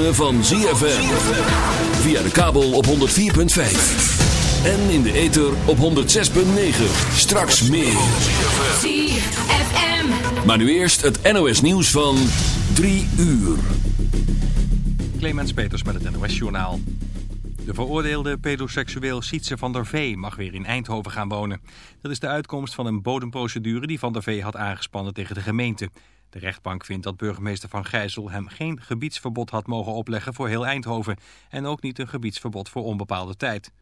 ritme van ZFM. Via de kabel op 104.5. En in de ether op 106.9. Straks meer. ZFM. Maar nu eerst het NOS nieuws van 3 uur. Clemens Peters met het NOS Journaal. De veroordeelde pedoseksueel Sietse van der Vee mag weer in Eindhoven gaan wonen. Dat is de uitkomst van een bodemprocedure die Van der Vee had aangespannen tegen de gemeente. De rechtbank vindt dat burgemeester Van Gijzel hem geen gebiedsverbod had mogen opleggen voor heel Eindhoven. En ook niet een gebiedsverbod voor onbepaalde tijd.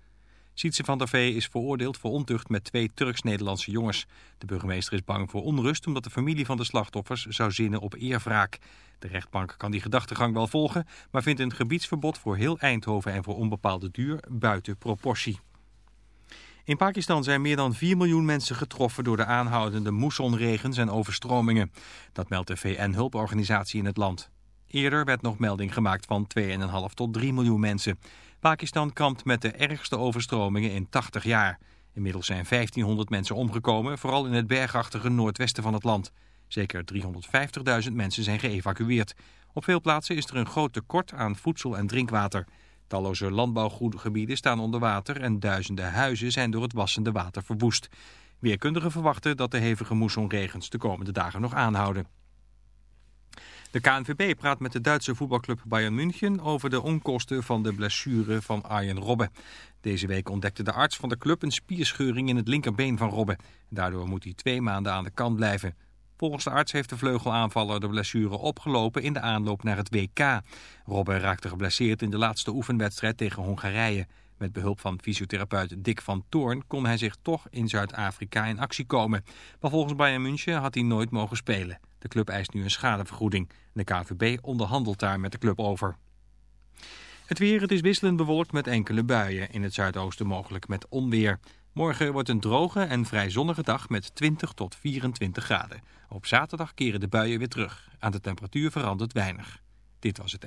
Sietse van der Vee is veroordeeld voor ontucht met twee Turks-Nederlandse jongens. De burgemeester is bang voor onrust omdat de familie van de slachtoffers zou zinnen op eerwraak. De rechtbank kan die gedachtegang wel volgen, maar vindt een gebiedsverbod voor heel Eindhoven en voor onbepaalde duur buiten proportie. In Pakistan zijn meer dan 4 miljoen mensen getroffen door de aanhoudende moessonregens en overstromingen. Dat meldt de VN-hulporganisatie in het land. Eerder werd nog melding gemaakt van 2,5 tot 3 miljoen mensen. Pakistan kampt met de ergste overstromingen in 80 jaar. Inmiddels zijn 1500 mensen omgekomen, vooral in het bergachtige noordwesten van het land. Zeker 350.000 mensen zijn geëvacueerd. Op veel plaatsen is er een groot tekort aan voedsel en drinkwater. Talloze landbouwgebieden staan onder water en duizenden huizen zijn door het wassende water verwoest. Weerkundigen verwachten dat de hevige moessonregens de komende dagen nog aanhouden. De KNVB praat met de Duitse voetbalclub Bayern München over de onkosten van de blessure van Arjen Robben. Deze week ontdekte de arts van de club een spierscheuring in het linkerbeen van Robben. Daardoor moet hij twee maanden aan de kant blijven. Volgens de arts heeft de vleugelaanvaller de blessure opgelopen in de aanloop naar het WK. Robben raakte geblesseerd in de laatste oefenwedstrijd tegen Hongarije. Met behulp van fysiotherapeut Dick van Toorn kon hij zich toch in Zuid-Afrika in actie komen. Maar volgens Bayern München had hij nooit mogen spelen. De club eist nu een schadevergoeding. De KVB onderhandelt daar met de club over. Het weer, het is wisselend bewolkt met enkele buien. In het zuidoosten mogelijk met onweer. Morgen wordt een droge en vrij zonnige dag met 20 tot 24 graden. Op zaterdag keren de buien weer terug. Aan de temperatuur verandert weinig. Dit was het...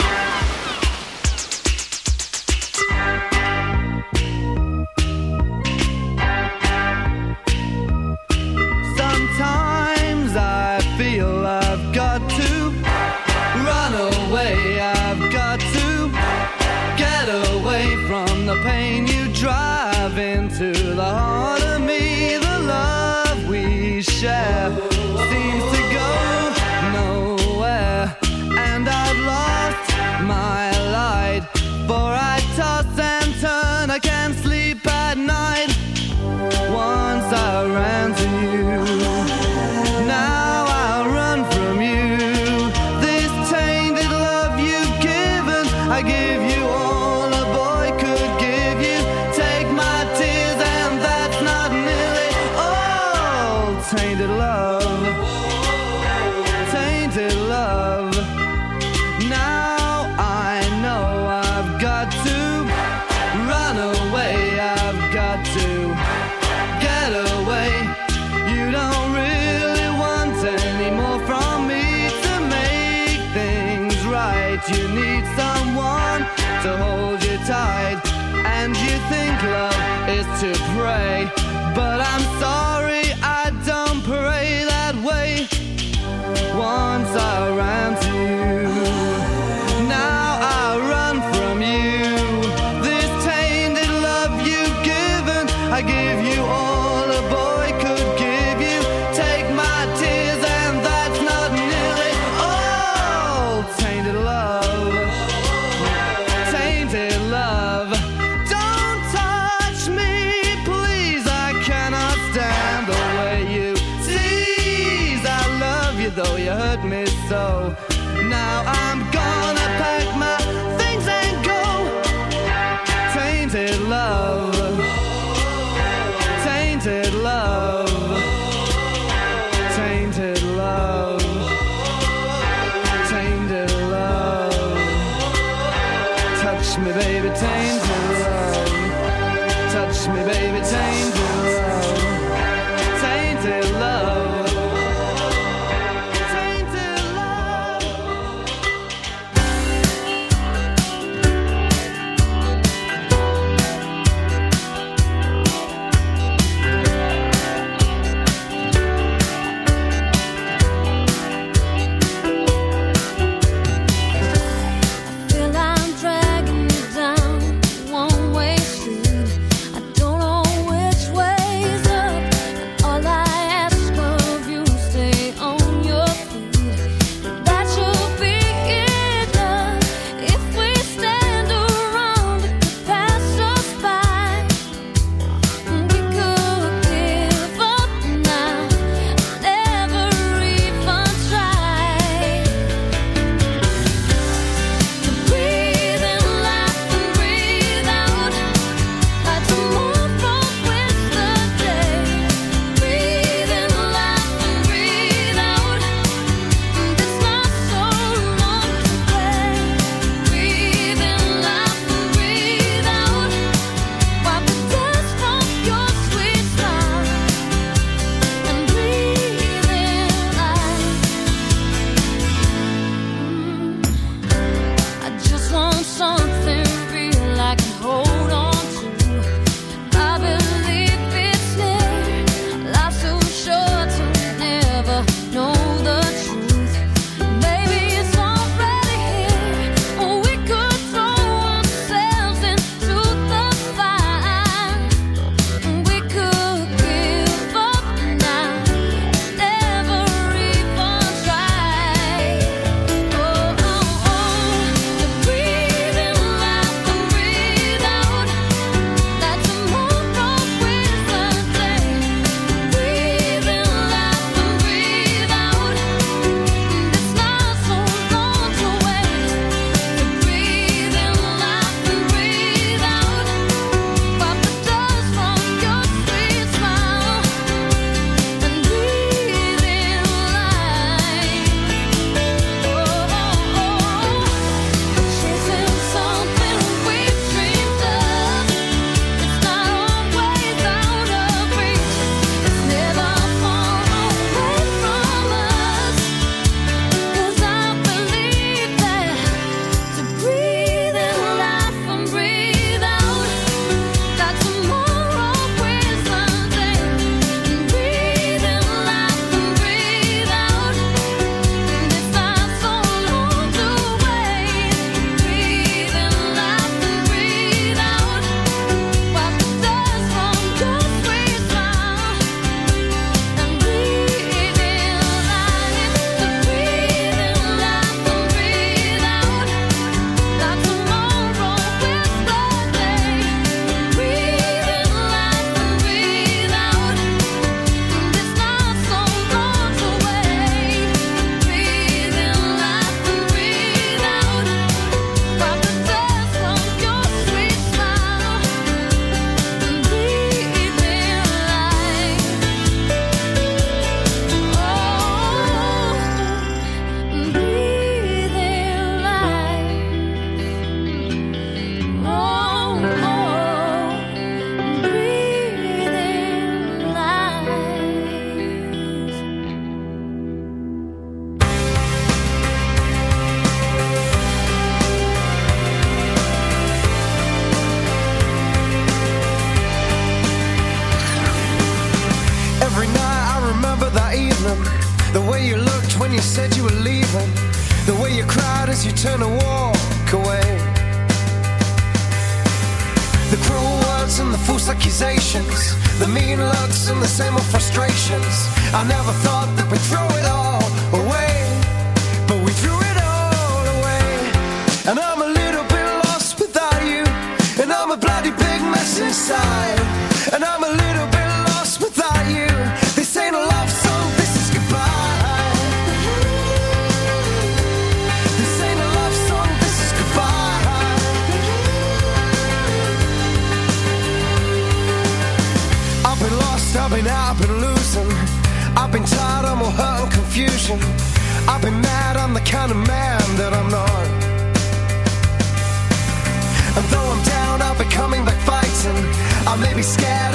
I may be scared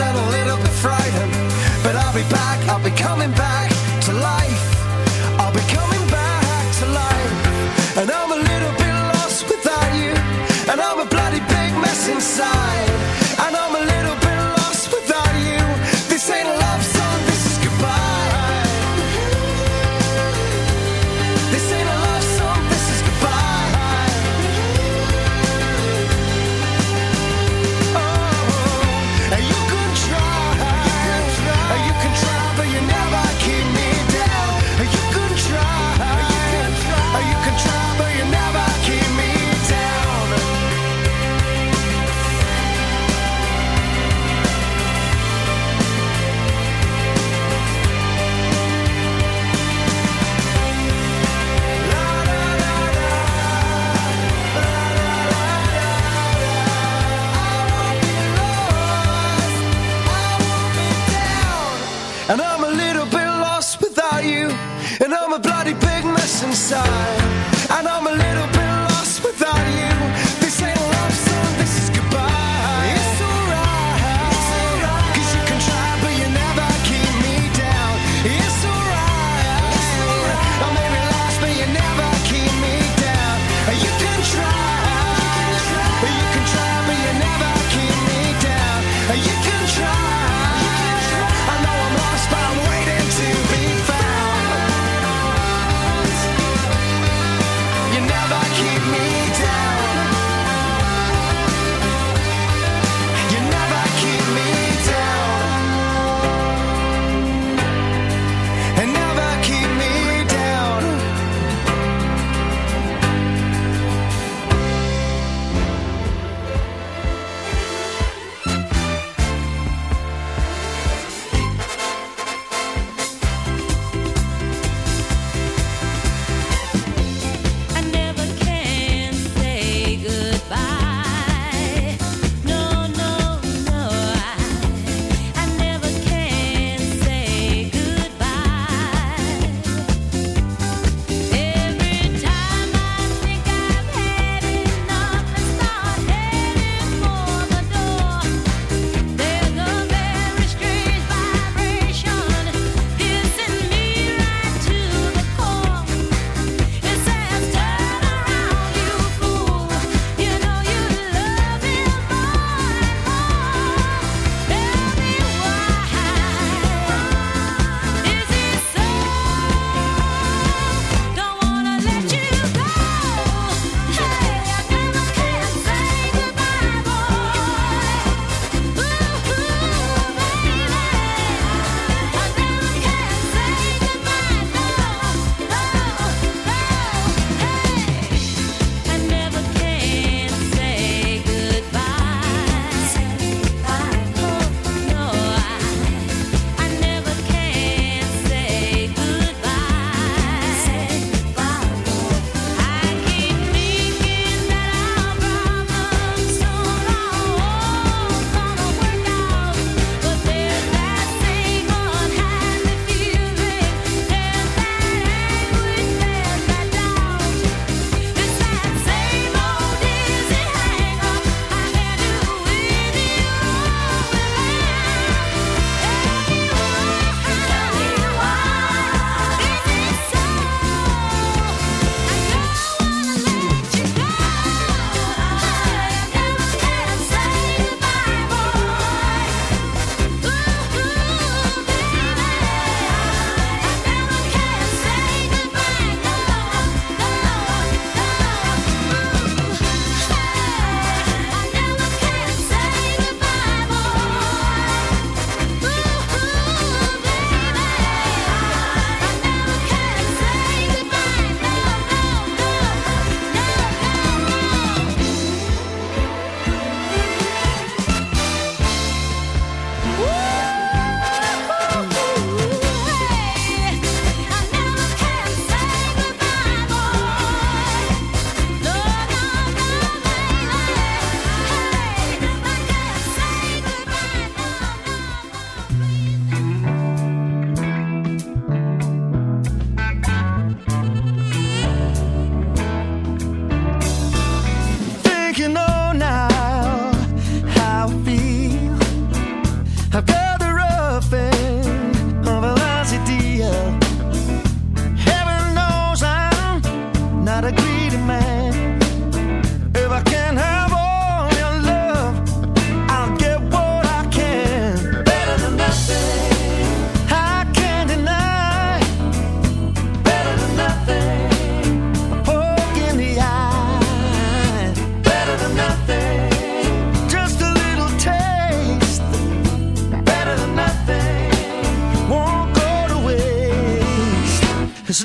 inside.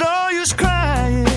no use crying.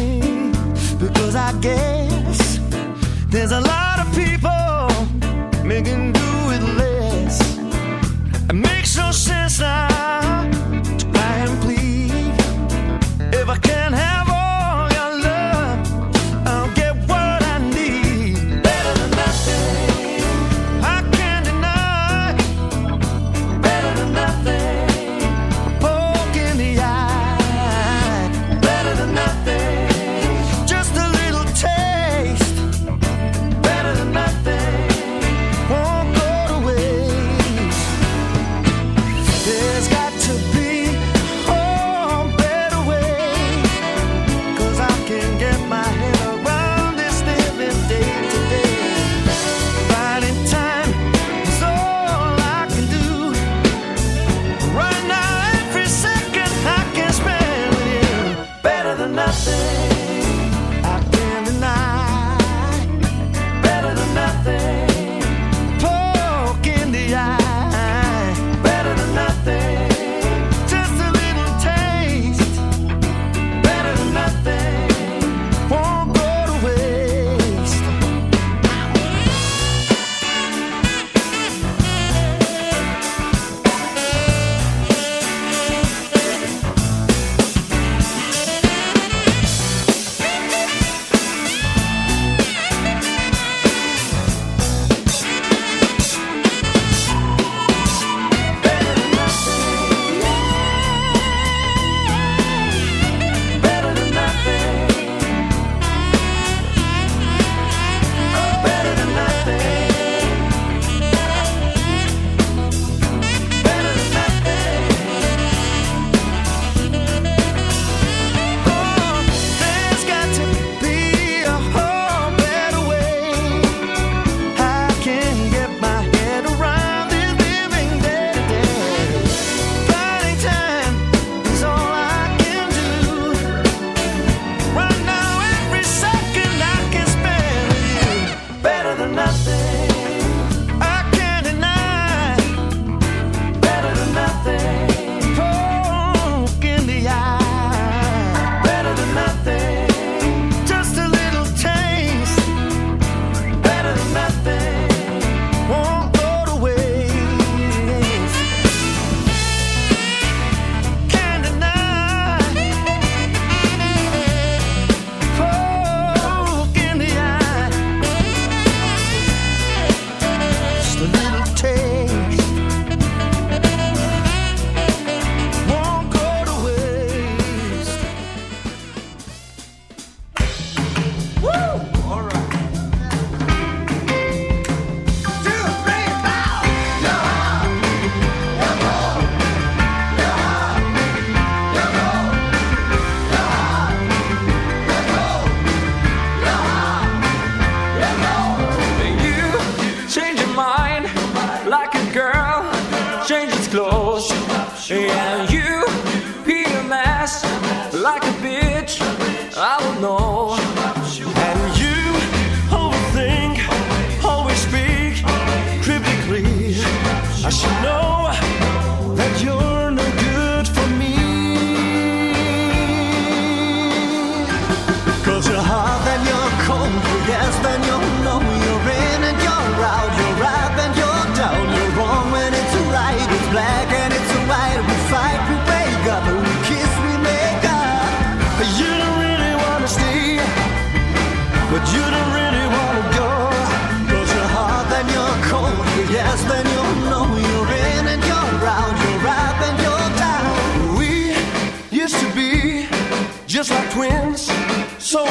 twins, so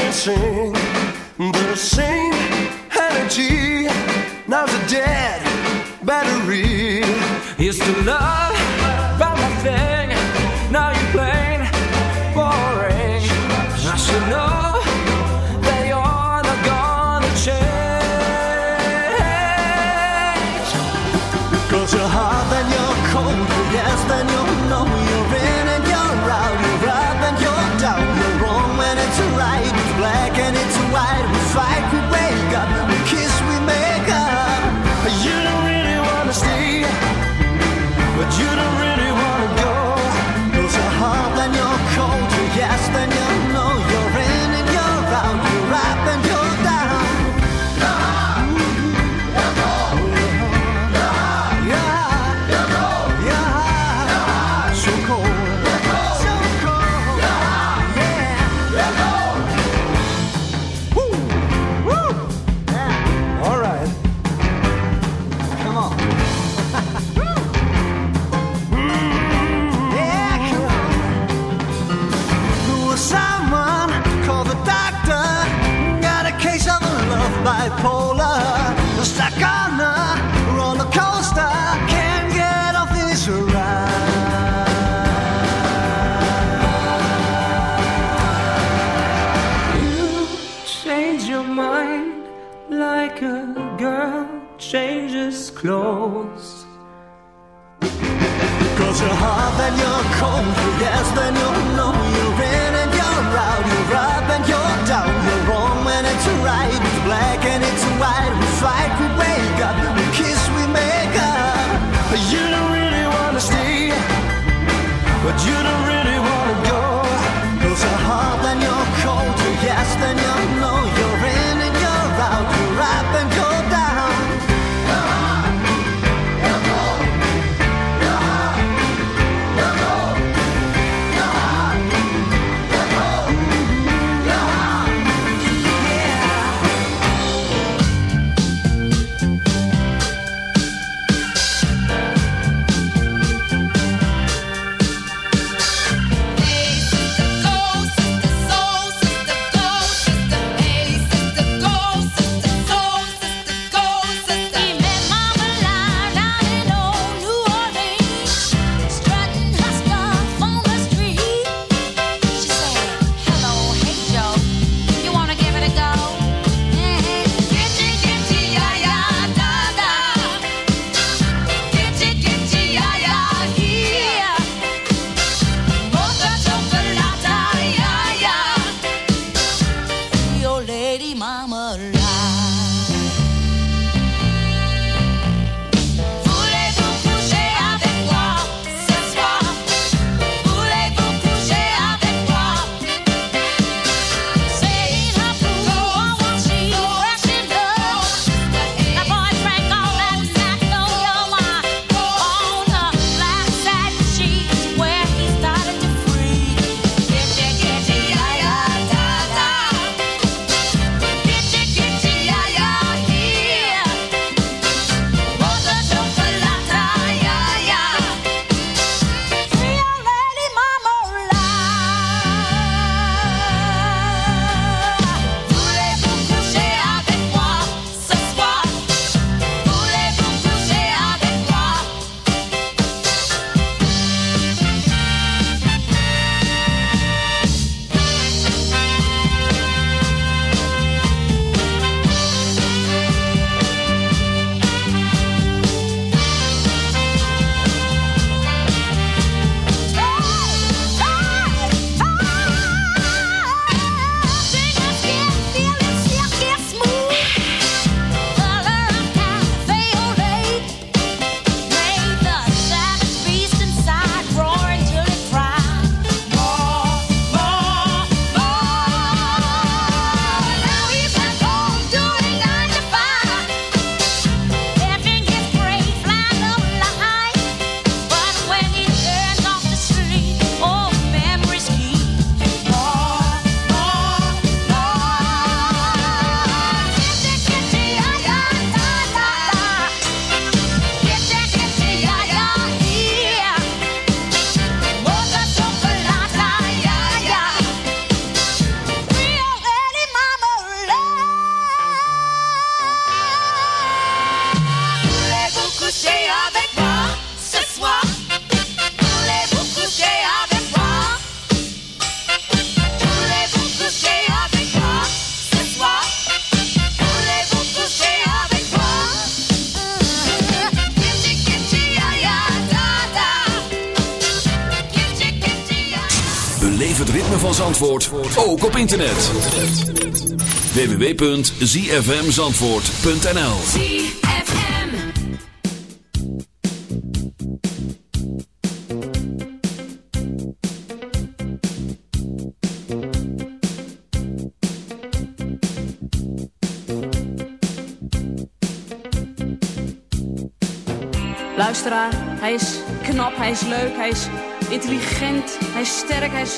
in the same energy. Now's a dead battery. Used to love. van ook op internet. www.zfmzandvoort.nl Luisteraar, hij is knap, hij is leuk, hij is intelligent, hij is sterk, hij is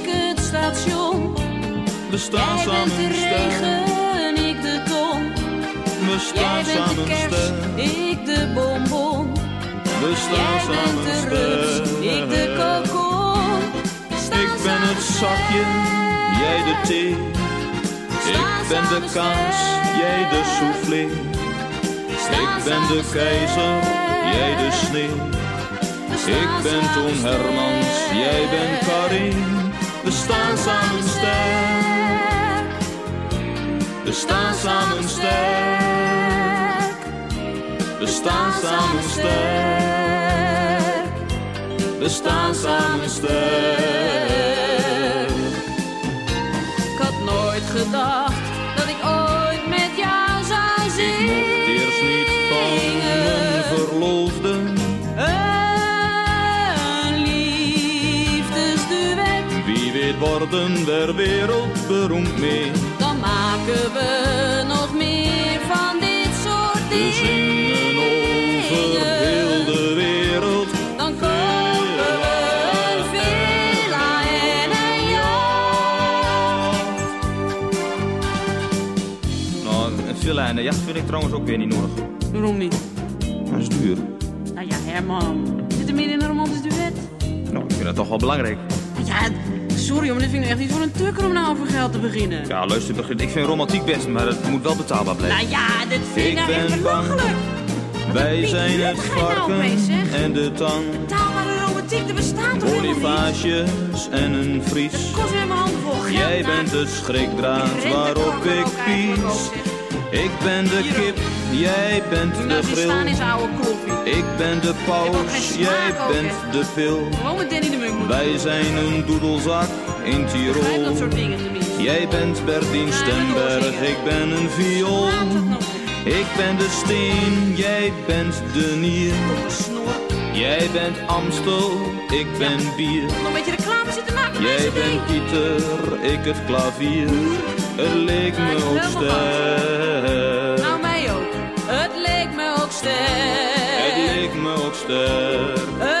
station. we staan Jij bent samen de regen, ik de ton. We Jij staan bent de samen kers, sterk, ik de bonbon. we Jij staan bent samen de rups, ik de kokon. Ik ben het zakje, jij de thee. Ik ben de kaas, jij de soufflé. Ik ben de keizer, jij de sneeuw. Ik ben Toon Hermans, jij bent Karin. We staan samen sterk. We staan samen sterk. We staan samen sterk. We staan samen sterk. Ik had nooit gedacht dat ik ooit met jou zou zingen. eerst niet van mijn verloofde. Worden we wereldberoemd mee. dan maken we nog meer van dit soort We dingen. zingen over heel de wereld. Dan kopen we een villa en een jacht. Nou, een villa en een jacht vind ik trouwens ook weer niet nodig. Waarom niet? Dat is duur. Nou ja, Herman. Zit er meer in een romantisch duet? Nou, ik vind het toch wel belangrijk. Sorry, maar dit vind ik echt niet voor een tukker om nou over geld te beginnen. Ja, luister, begin- ik vind romantiek best, maar het moet wel betaalbaar blijven. Nou ja, dit vind ik nou echt belachelijk. Wij zijn het nou varken en de tang. Betaalbare romantiek, er bestaat toch? Bonifages en een vries. Kost weer mijn handen vol geld. Jij bent het schrikdraad waarop ik pies. Ik ben de kip, jij bent de Nou, die staan grill. is oude koffie. Ik ben de paus, jij bent de pil. Gewoon met Danny de Munk. Wij zijn een doedelzak in dat Tirol. soort dingen tenminste. Jij bent Bertien Stemberg, ik ben een viool. Ik ben de steen, jij bent de nier. Jij bent Amstel, ik ben bier. Nog een beetje reclame zitten maken Jij bent Pieter, ik het klavier. Het leek me ook sterk. Nou, mij ook. Het leek me ook sterk. Het leek me ook sterk.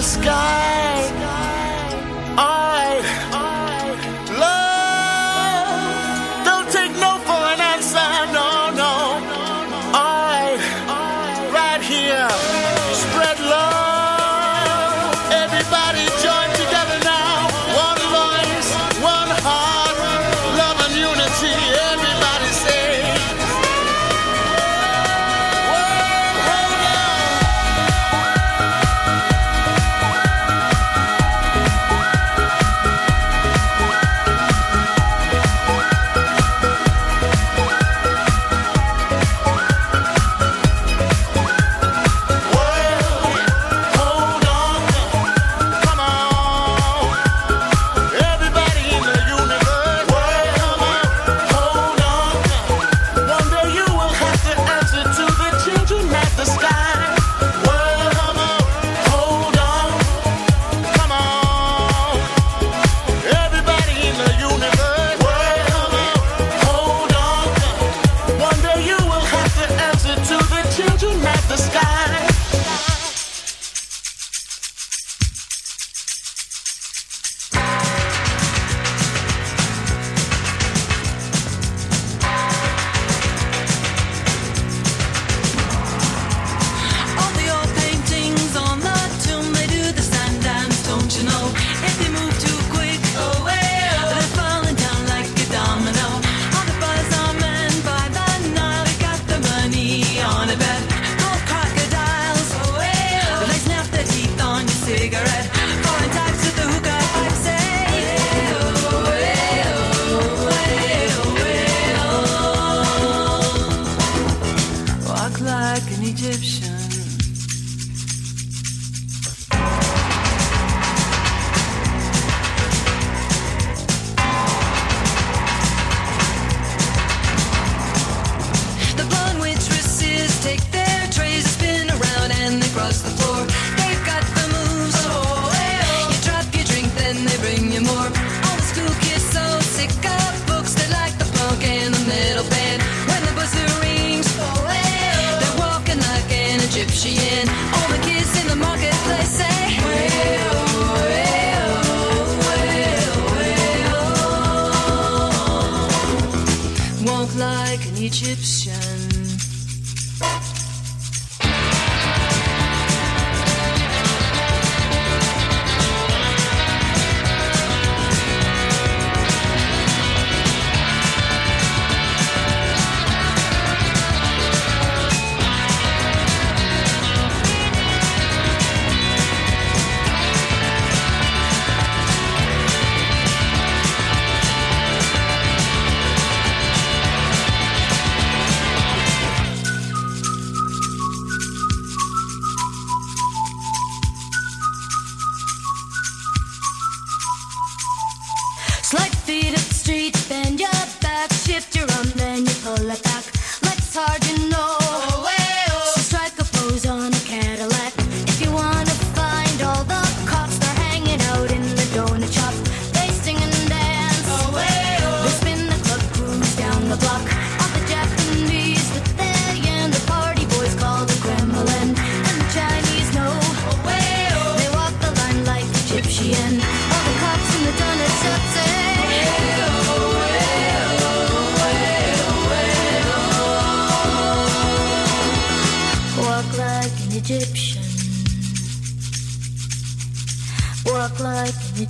The sky.